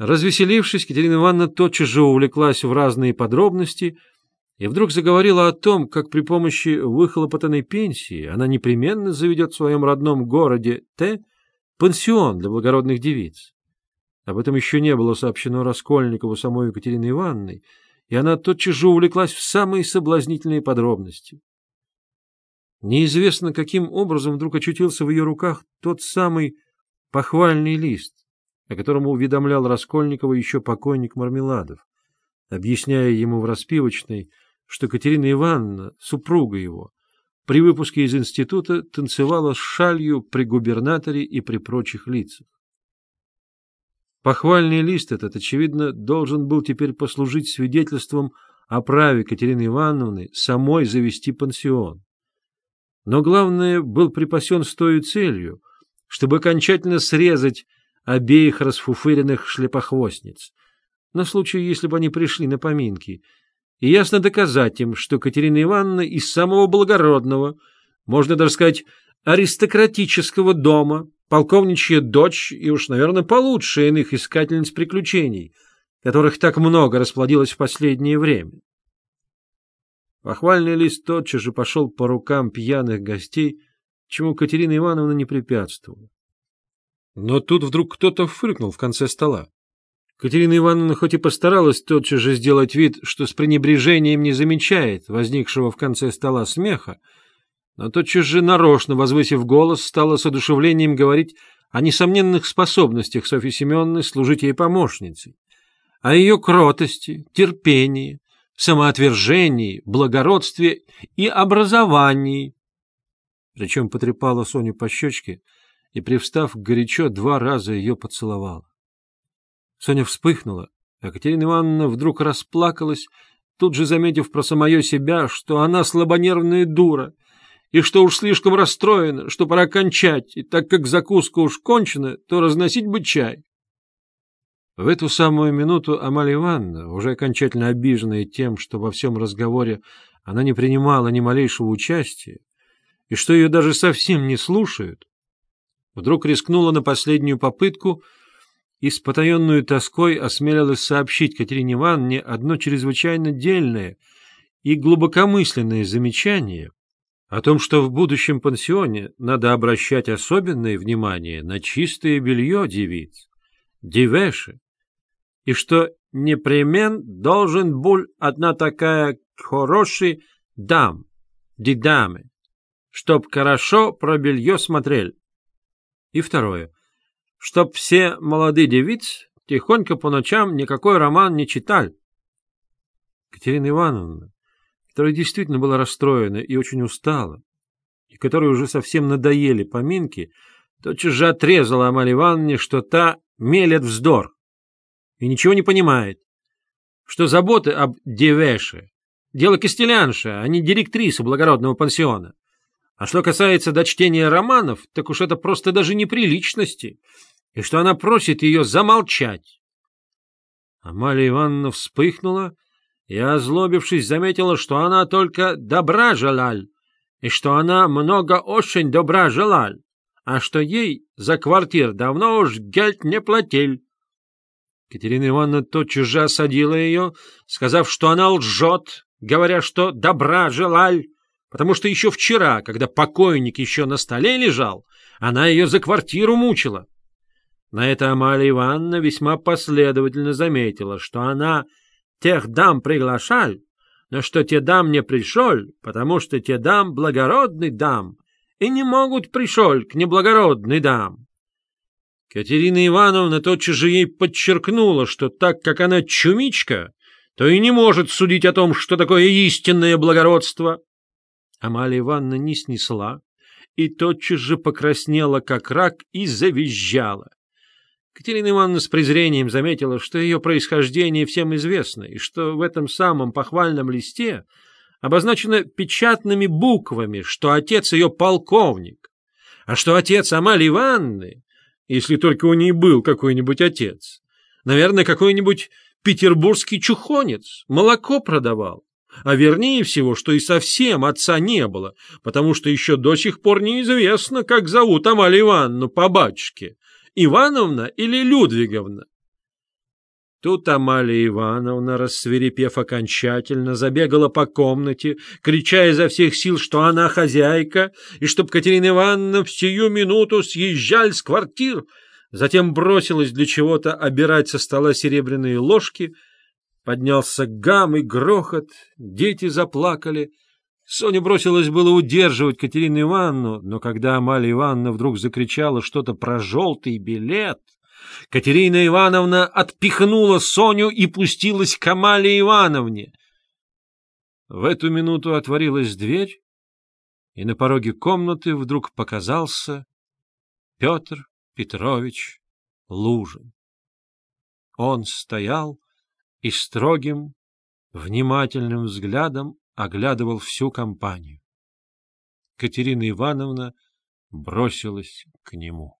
Развеселившись, Катерина Ивановна тотчас же увлеклась в разные подробности и вдруг заговорила о том, как при помощи выхлопотанной пенсии она непременно заведет в своем родном городе Т пансион для благородных девиц. Об этом еще не было сообщено Раскольникову самой Екатериной Ивановной, и она тотчас же увлеклась в самые соблазнительные подробности. Неизвестно, каким образом вдруг очутился в ее руках тот самый похвальный лист, о котором уведомлял Раскольникова еще покойник Мармеладов, объясняя ему в распивочной, что Катерина Ивановна, супруга его, при выпуске из института танцевала с шалью при губернаторе и при прочих лицах. Похвальный лист этот, очевидно, должен был теперь послужить свидетельством о праве Катерины Ивановны самой завести пансион. Но главное, был припасен с той целью, чтобы окончательно срезать обеих расфуфыренных шлепохвостниц, на случай, если бы они пришли на поминки, и ясно доказать им, что Катерина Ивановна из самого благородного, можно даже сказать, аристократического дома, полковничья дочь и уж, наверное, получше иных искательниц приключений, которых так много расплодилось в последнее время. Похвальный лист тотчас же пошел по рукам пьяных гостей, чему Катерина Ивановна не препятствовала. Но тут вдруг кто-то фыркнул в конце стола. Катерина Ивановна хоть и постаралась тотчас же сделать вид, что с пренебрежением не замечает возникшего в конце стола смеха, но тотчас же нарочно, возвысив голос, стала с одушевлением говорить о несомненных способностях Софьи Семеновны служить ей помощницей, о ее кротости, терпении, самоотвержении, благородстве и образовании. Причем потрепала Соню по щечке и, привстав горячо, два раза ее поцеловала. Соня вспыхнула, а Катерина Ивановна вдруг расплакалась, тут же заметив про самое себя, что она слабонервная дура, и что уж слишком расстроена, что пора кончать, и так как закуска уж кончена, то разносить бы чай. В эту самую минуту Амалия Ивановна, уже окончательно обиженная тем, что во всем разговоре она не принимала ни малейшего участия, и что ее даже совсем не слушают, вдруг рискнула на последнюю попытку и с потаенную тоской осмелилась сообщить Катерине Ивановне одно чрезвычайно дельное и глубокомысленное замечание о том, что в будущем пансионе надо обращать особенное внимание на чистое белье девиц, девеши, и что непременно должен был одна такая хороший дам, дидамы, чтоб хорошо про белье смотрели. И второе, чтоб все молодые девицы тихонько по ночам никакой роман не читали. Катерина Ивановна, которая действительно была расстроена и очень устала, и которой уже совсем надоели поминки, тотчас же отрезала Амале Ивановне, что та мелет вздор и ничего не понимает, что заботы об девеше — дело костелянша, а не директриса благородного пансиона. А что касается дочтения романов, так уж это просто даже неприличности, и что она просит ее замолчать. Амалия Ивановна вспыхнула и, озлобившись, заметила, что она только добра желаль, и что она много очень добра желаль, а что ей за квартир давно уж гельт не платил. Катерина Ивановна тотчас же осадила ее, сказав, что она лжет, говоря, что добра желаль, потому что еще вчера, когда покойник еще на столе лежал, она ее за квартиру мучила. На это Амалия Ивановна весьма последовательно заметила, что она тех дам приглашал, но что те дам не пришел, потому что те дам благородный дам, и не могут пришел к неблагородный дам. Катерина Ивановна тотчас же ей подчеркнула, что так как она чумичка, то и не может судить о том, что такое истинное благородство. Амалия Ивановна не снесла и тотчас же покраснела, как рак, и завизжала. Катерина Ивановна с презрением заметила, что ее происхождение всем известно, и что в этом самом похвальном листе обозначено печатными буквами, что отец ее полковник, а что отец Амалии Ивановны если только у ней был какой-нибудь отец. Наверное, какой-нибудь петербургский чухонец, молоко продавал. А вернее всего, что и совсем отца не было, потому что еще до сих пор неизвестно, как зовут Амалию Ивановну по батюшке, Ивановна или Людвиговна. Тут Амалия Ивановна, рассверепев окончательно, забегала по комнате, крича изо всех сил, что она хозяйка, и чтоб Катерина Ивановна в сию минуту съезжали с квартир. Затем бросилась для чего-то обирать со стола серебряные ложки. Поднялся гам и грохот, дети заплакали. Соня бросилась было удерживать Катерину Ивановну, но когда Амалия Ивановна вдруг закричала что-то про желтый билет, Катерина Ивановна отпихнула Соню и пустилась к Амалии Ивановне. В эту минуту отворилась дверь, и на пороге комнаты вдруг показался Петр Петрович Лужин. Он стоял и строгим, внимательным взглядом оглядывал всю компанию. Катерина Ивановна бросилась к нему.